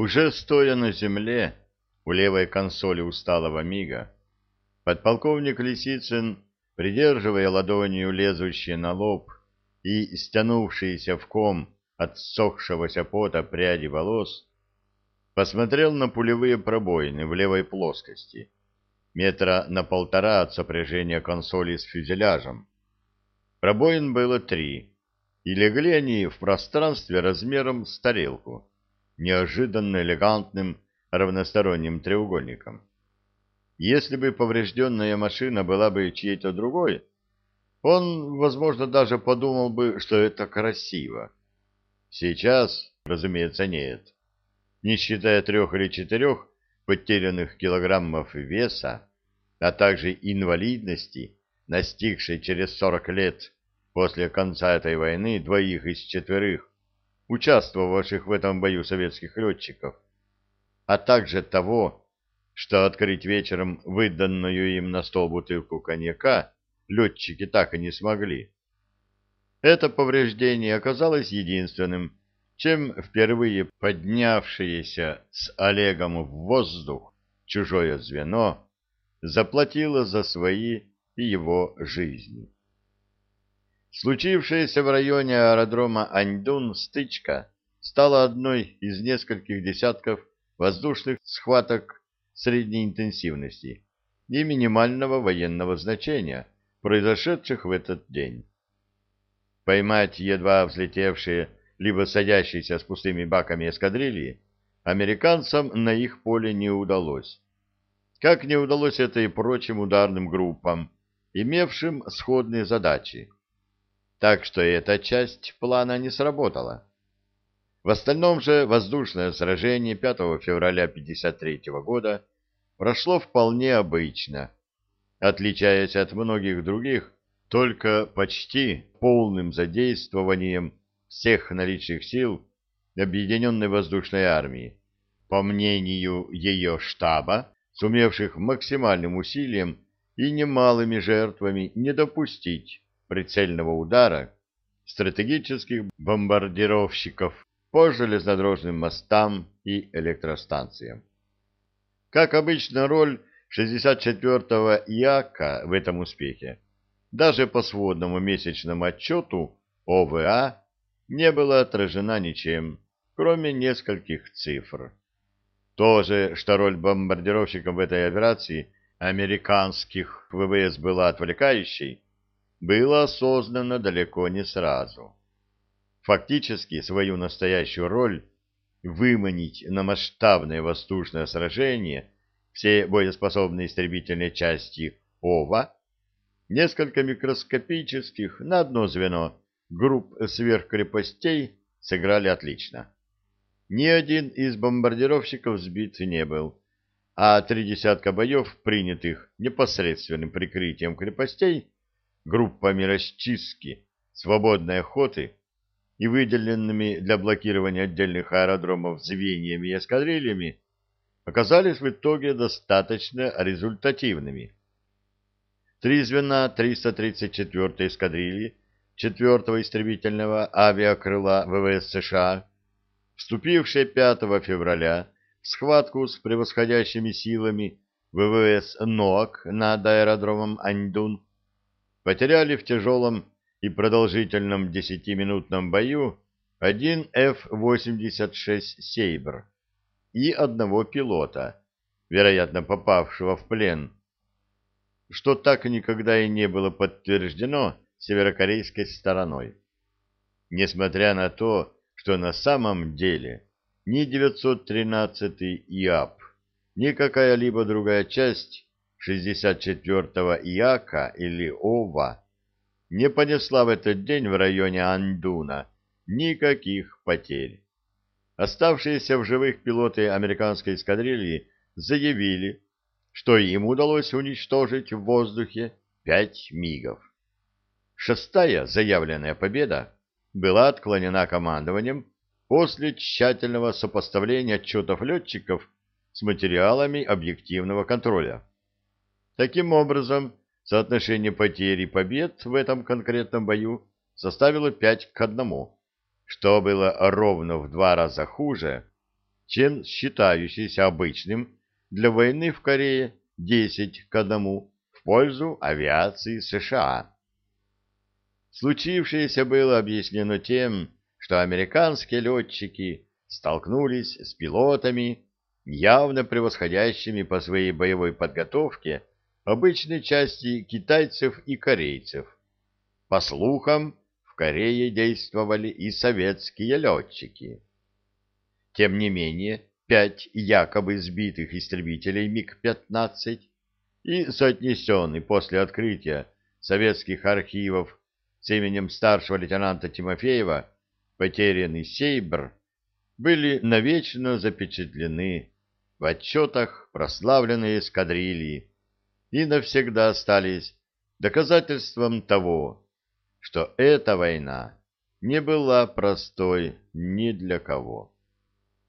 Уже стоя на земле, у левой консоли усталого мига, подполковник Лисицын, придерживая ладонью лезущие на лоб и стянувшиеся в ком от сохшегося пота пряди волос, посмотрел на пулевые пробоины в левой плоскости, метра на полтора от сопряжения консоли с фюзеляжем. Пробоин было три, и легли они в пространстве размером с тарелку неожиданно элегантным равносторонним треугольником. Если бы поврежденная машина была бы чьей-то другой, он, возможно, даже подумал бы, что это красиво. Сейчас, разумеется, нет. Не считая трех или четырех потерянных килограммов веса, а также инвалидности, настигшей через сорок лет после конца этой войны двоих из четверых, участвовавших в этом бою советских летчиков, а также того, что открыть вечером выданную им на стол бутылку коньяка летчики так и не смогли. Это повреждение оказалось единственным, чем впервые поднявшееся с Олегом в воздух чужое звено заплатило за свои и его жизни. Случившаяся в районе аэродрома Аньдун стычка стала одной из нескольких десятков воздушных схваток средней интенсивности и минимального военного значения, произошедших в этот день. Поймать едва взлетевшие либо садящиеся с пустыми баками эскадрильи американцам на их поле не удалось. Как не удалось это и прочим ударным группам, имевшим сходные задачи так что эта часть плана не сработала. В остальном же воздушное сражение 5 февраля 1953 года прошло вполне обычно, отличаясь от многих других только почти полным задействованием всех наличных сил Объединенной воздушной армии, по мнению ее штаба, сумевших максимальным усилием и немалыми жертвами не допустить прицельного удара стратегических бомбардировщиков по железнодорожным мостам и электростанциям. Как обычно, роль 64-го ИАКа в этом успехе, даже по сводному месячному отчету ОВА, не была отражена ничем, кроме нескольких цифр. То же, что роль бомбардировщиков в этой операции американских ВВС была отвлекающей, было осознано далеко не сразу. Фактически свою настоящую роль выманить на масштабное воздушное сражение все боеспособные истребительные части ОВА, несколько микроскопических на одно звено групп сверхкрепостей сыграли отлично. Ни один из бомбардировщиков сбит не был, а три десятка боев, принятых непосредственным прикрытием крепостей, группами расчистки, свободной охоты и выделенными для блокирования отдельных аэродромов звеньями и эскадрильями оказались в итоге достаточно результативными. Три звена 334-й эскадрильи 4-го истребительного авиакрыла ВВС США, вступившие 5 февраля в схватку с превосходящими силами ВВС НОАК над аэродромом Аньдун, потеряли в тяжелом и продолжительном десятиминутном бою один F-86 «Сейбр» и одного пилота, вероятно, попавшего в плен, что так никогда и не было подтверждено северокорейской стороной. Несмотря на то, что на самом деле ни 913-й ИАП, ни какая-либо другая часть 64-го Ияка или Ова не понесла в этот день в районе Андуна никаких потерь. Оставшиеся в живых пилоты американской эскадрильи заявили, что им удалось уничтожить в воздухе пять мигов. Шестая заявленная победа была отклонена командованием после тщательного сопоставления отчетов летчиков с материалами объективного контроля. Таким образом, соотношение потерь и побед в этом конкретном бою составило 5 к 1, что было ровно в два раза хуже, чем считающийся обычным для войны в Корее 10 к 1 в пользу авиации США. Случившееся было объяснено тем, что американские летчики столкнулись с пилотами, явно превосходящими по своей боевой подготовке обычной части китайцев и корейцев. По слухам, в Корее действовали и советские летчики. Тем не менее, пять якобы сбитых истребителей МиГ-15 и соотнесенный после открытия советских архивов с именем старшего лейтенанта Тимофеева потерянный Сейбр были навечно запечатлены в отчетах прославленной эскадрильи и навсегда остались доказательством того, что эта война не была простой ни для кого.